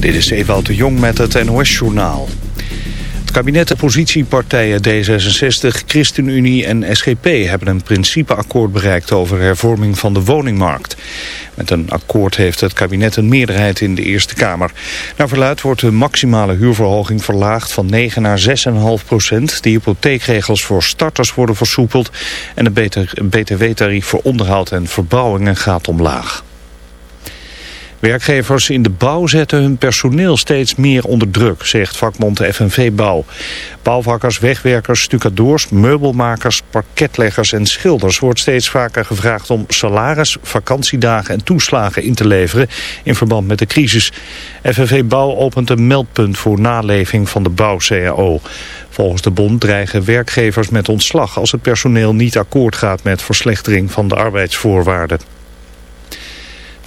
Dit is Ewout de Jong met het NOS-journaal. Het kabinet de oppositiepartijen D66, ChristenUnie en SGP hebben een principeakkoord bereikt over hervorming van de woningmarkt. Met een akkoord heeft het kabinet een meerderheid in de Eerste Kamer. Naar verluid wordt de maximale huurverhoging verlaagd van 9 naar 6,5 procent. De hypotheekregels voor starters worden versoepeld en het btw-tarief voor onderhoud en verbouwingen gaat omlaag. Werkgevers in de bouw zetten hun personeel steeds meer onder druk, zegt vakbond FNV Bouw. Bouwvakkers, wegwerkers, stucadoors, meubelmakers, parketleggers en schilders wordt steeds vaker gevraagd om salaris, vakantiedagen en toeslagen in te leveren in verband met de crisis. FNV Bouw opent een meldpunt voor naleving van de bouw-CAO. Volgens de bond dreigen werkgevers met ontslag als het personeel niet akkoord gaat met verslechtering van de arbeidsvoorwaarden.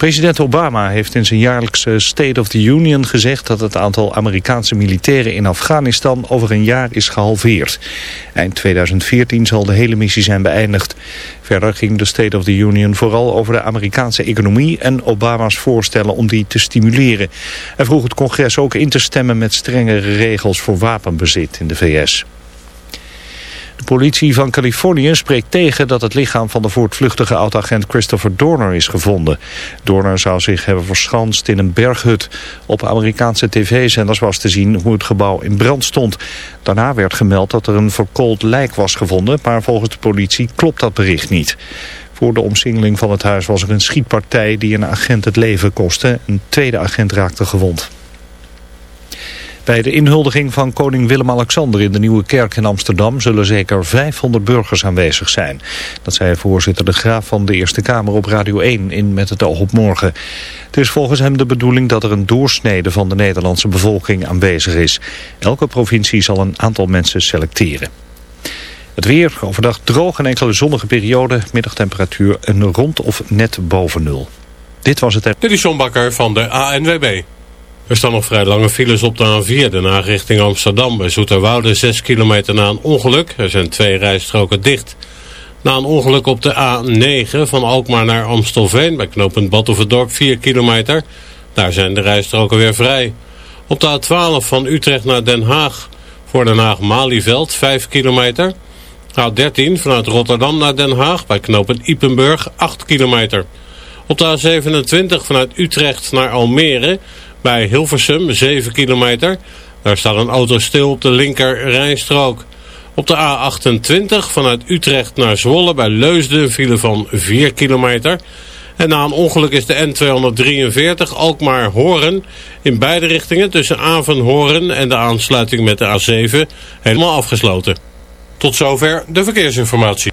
President Obama heeft in zijn jaarlijkse State of the Union gezegd dat het aantal Amerikaanse militairen in Afghanistan over een jaar is gehalveerd. Eind 2014 zal de hele missie zijn beëindigd. Verder ging de State of the Union vooral over de Amerikaanse economie en Obama's voorstellen om die te stimuleren. Hij vroeg het congres ook in te stemmen met strengere regels voor wapenbezit in de VS. De politie van Californië spreekt tegen dat het lichaam van de voortvluchtige oud-agent Christopher Dorner is gevonden. Dorner zou zich hebben verschanst in een berghut. Op Amerikaanse tv-zenders was te zien hoe het gebouw in brand stond. Daarna werd gemeld dat er een verkoold lijk was gevonden, maar volgens de politie klopt dat bericht niet. Voor de omsingeling van het huis was er een schietpartij die een agent het leven kostte. Een tweede agent raakte gewond. Bij de inhuldiging van koning Willem-Alexander in de Nieuwe Kerk in Amsterdam zullen zeker 500 burgers aanwezig zijn. Dat zei voorzitter De Graaf van de Eerste Kamer op Radio 1 in Met het oog op morgen. Het is volgens hem de bedoeling dat er een doorsnede van de Nederlandse bevolking aanwezig is. Elke provincie zal een aantal mensen selecteren. Het weer, overdag droog en enkele zonnige periode, middagtemperatuur een rond of net boven nul. Dit was het... Dit is van de ANWB. Er staan nog vrij lange files op de A4, daarna richting Amsterdam. Bij Zoeterwoude 6 kilometer na een ongeluk. Er zijn twee rijstroken dicht. Na een ongeluk op de A9 van Alkmaar naar Amstelveen... bij knooppunt Batuverdorp 4 kilometer. Daar zijn de rijstroken weer vrij. Op de A12 van Utrecht naar Den Haag... voor Den Haag-Malieveld 5 kilometer. A13 vanuit Rotterdam naar Den Haag... bij knooppunt Ipenburg 8 kilometer. Op de A27 vanuit Utrecht naar Almere bij Hilversum, 7 kilometer. Daar staat een auto stil op de linker rijstrook. Op de A28 vanuit Utrecht naar Zwolle bij Leusden file van 4 kilometer. En na een ongeluk is de N243 Alkmaar-Horen in beide richtingen tussen Aven-Horen en de aansluiting met de A7 helemaal afgesloten. Tot zover de verkeersinformatie.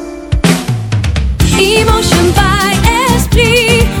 Emotion by Esprit.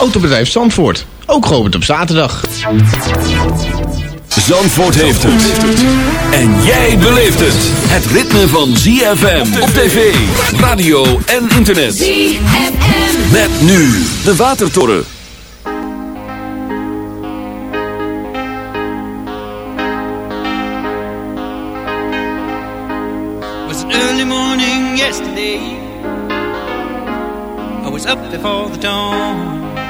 Autobedrijf Zandvoort, ook geopend op zaterdag. Zandvoort heeft het. En jij beleeft het. Het ritme van ZFM op tv, radio en internet. ZFM. Met nu de Watertoren. It was an early morning yesterday. I was up before the dawn.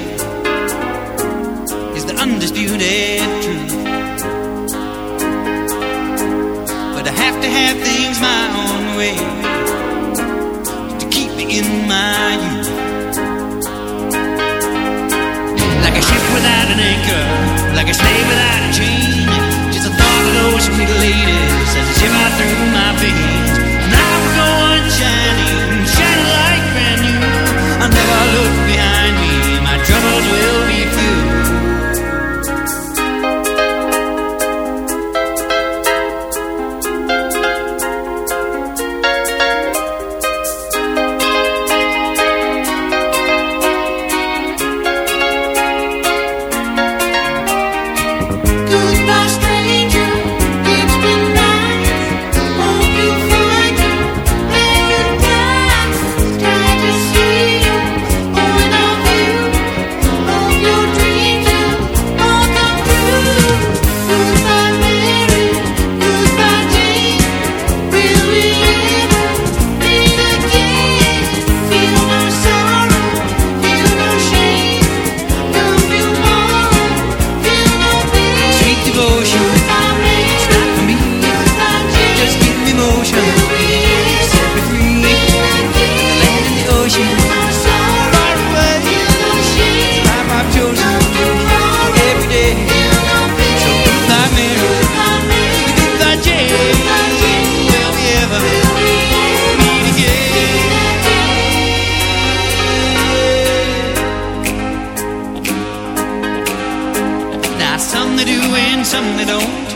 some they don't,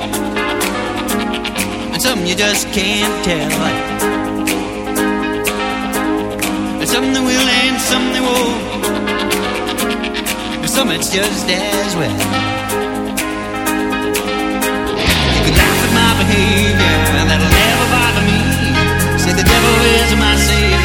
and some you just can't tell. And some they will and some they won't, and some it's just as well. You can laugh at my behavior, and that'll never bother me. Say the devil is my savior.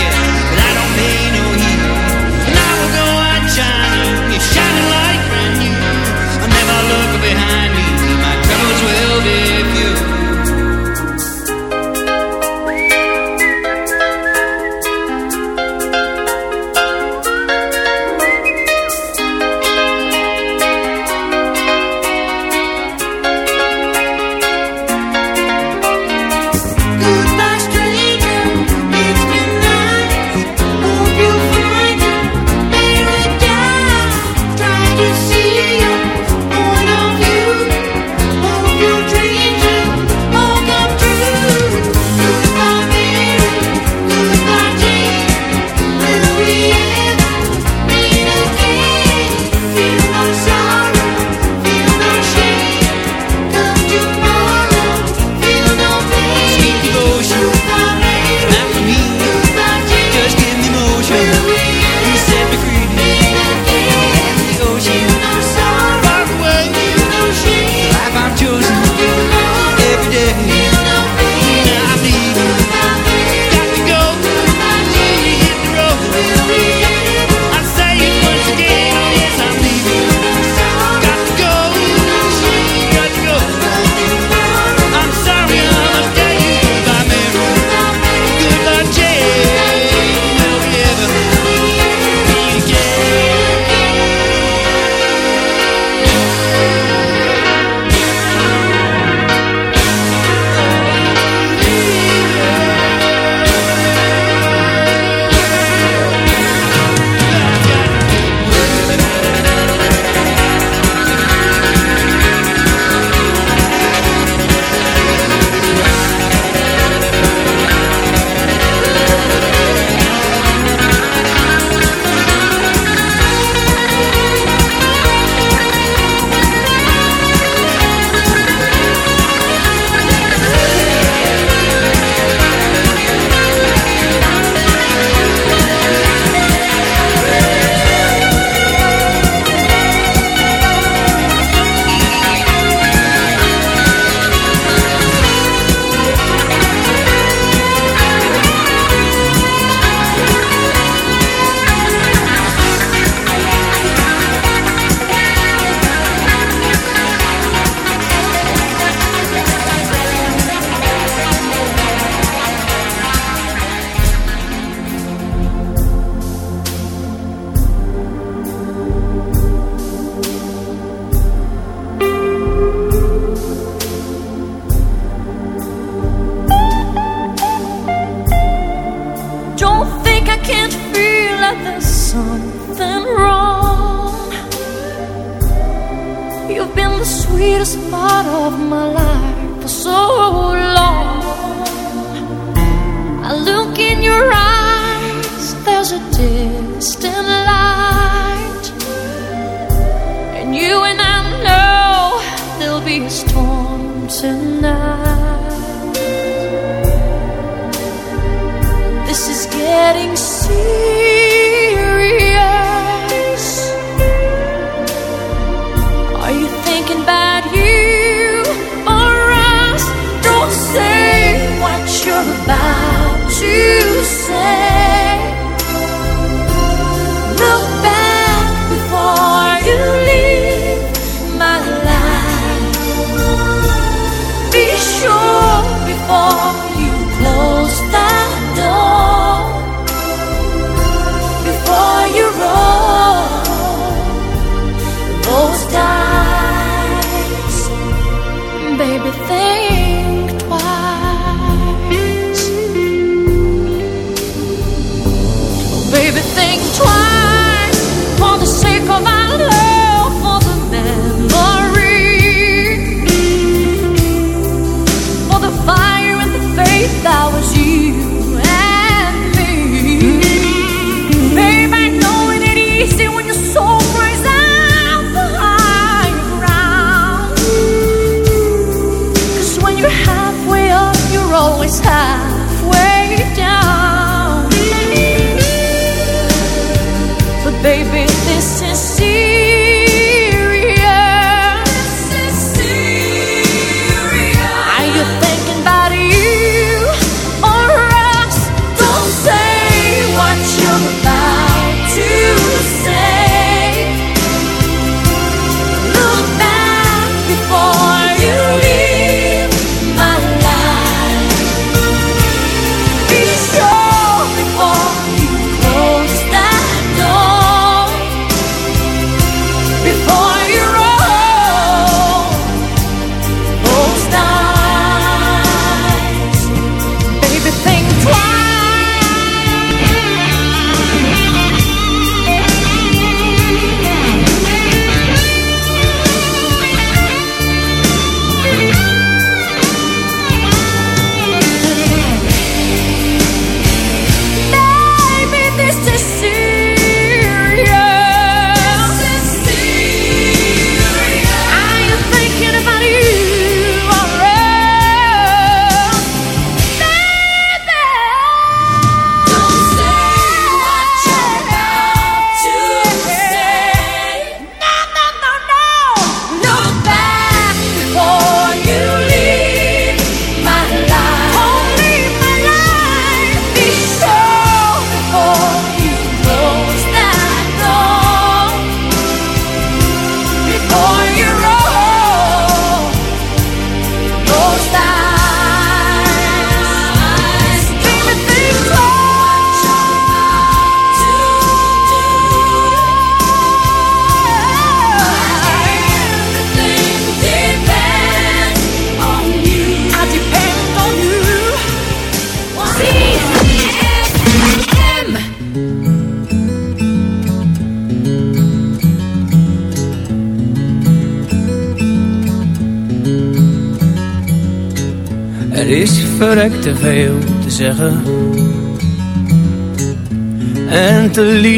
tonight. This is getting serious.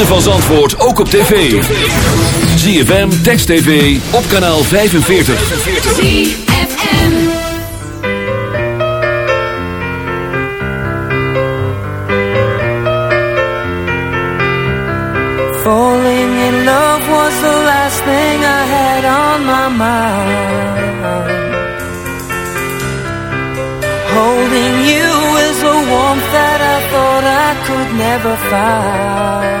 ritme van Zandvoort ook op tv. ZFM, Text TV, op kanaal 45. ZFM Falling in love was the last thing I had on my mind could never find.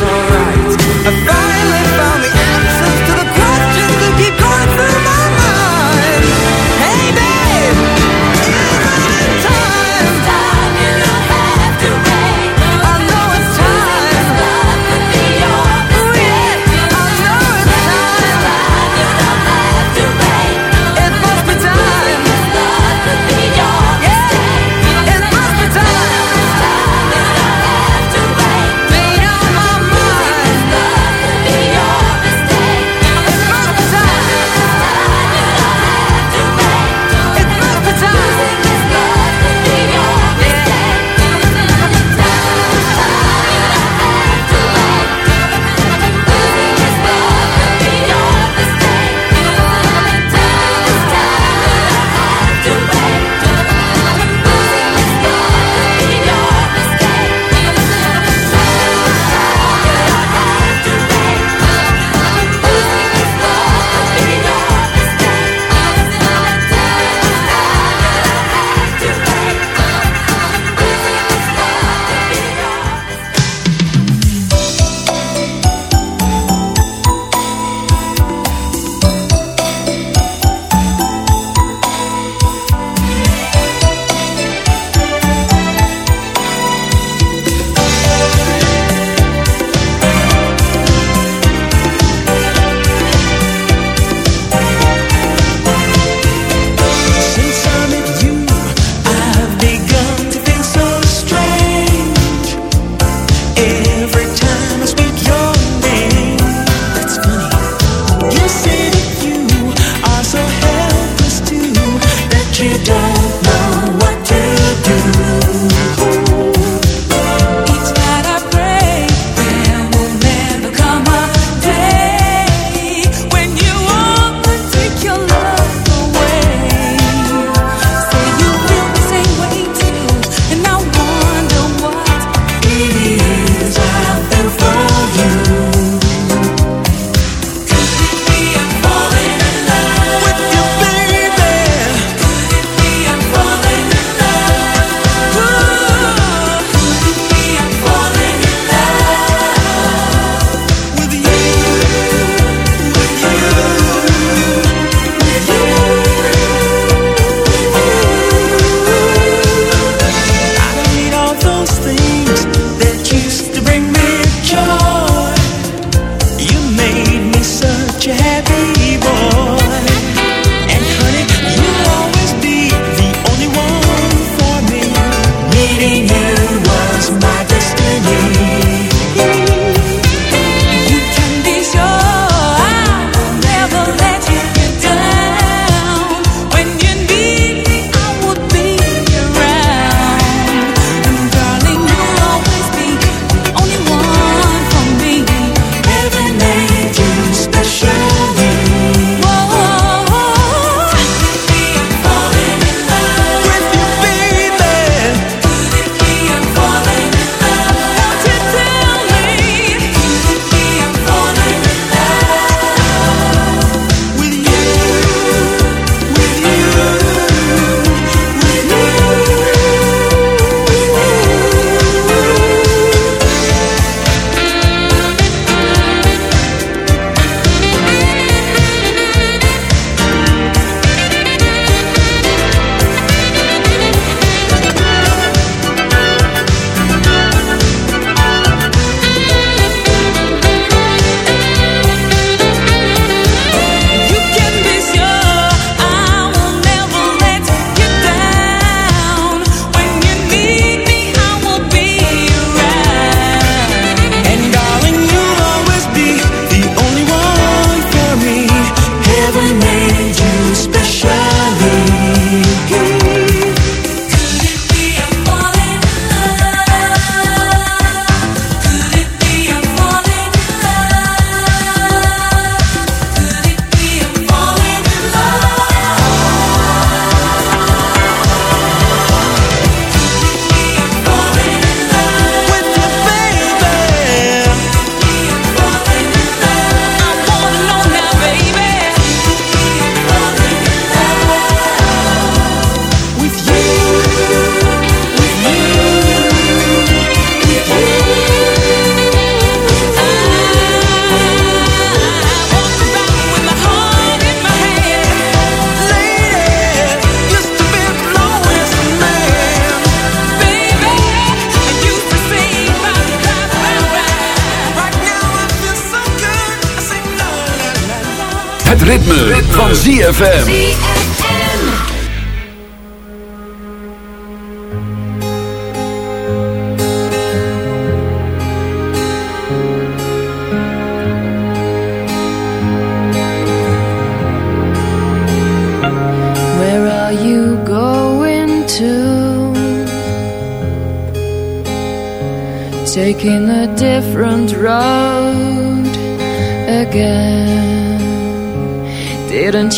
ZFM.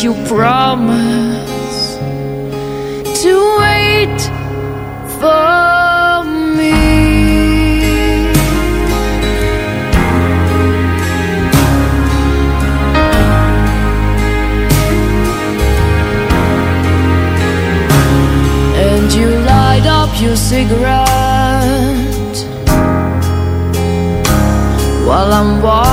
You promise to wait for me? And you light up your cigarette while I'm walking.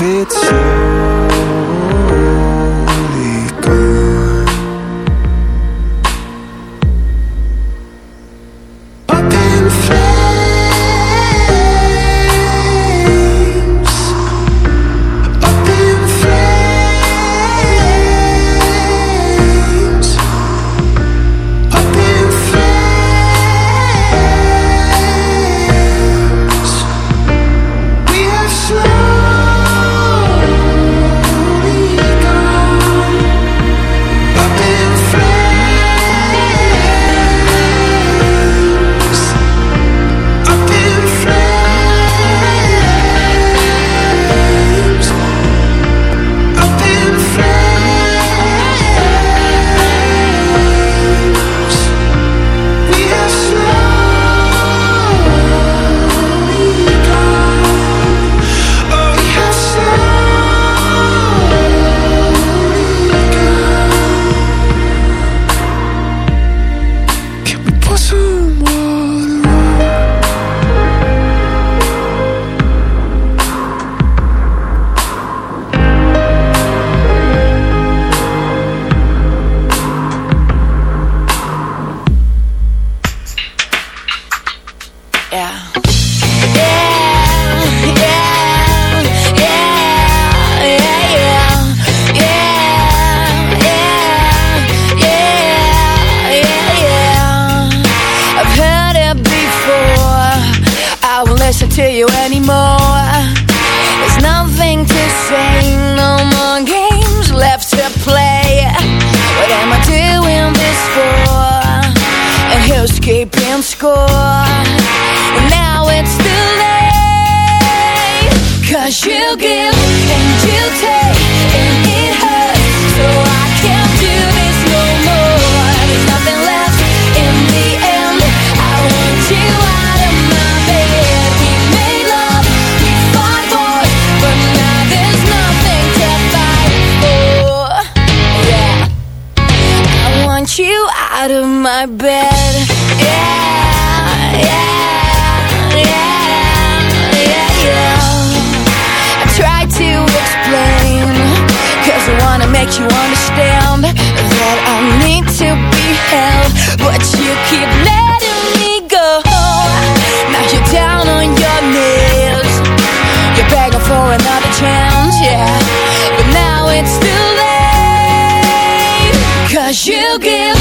it's you keep in score Now it's too late Cause you give and you take And it hurts. So I can't do this no more. There's nothing left in the end. I want you out of my bed. We made love, we fought for it, But now there's nothing to fight for. Yeah. I want you out of my bed. But you keep letting me go. Now you're down on your knees. You're begging for another chance, yeah. But now it's too late Cause you give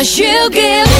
cause you give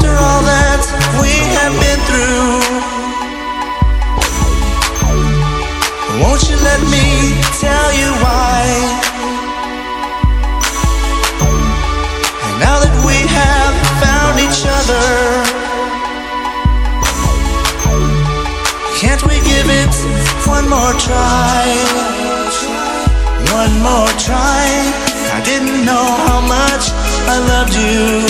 After all that we have been through, won't you let me tell you why? And now that we have found each other, can't we give it one more try? One more try. I didn't know how much I loved you.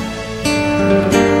Een